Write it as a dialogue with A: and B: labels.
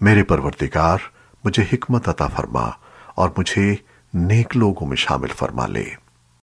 A: میرے پروردگار مجھے حکمت عطا فرما اور مجھے نیک لوگوں میں شامل فرما لے۔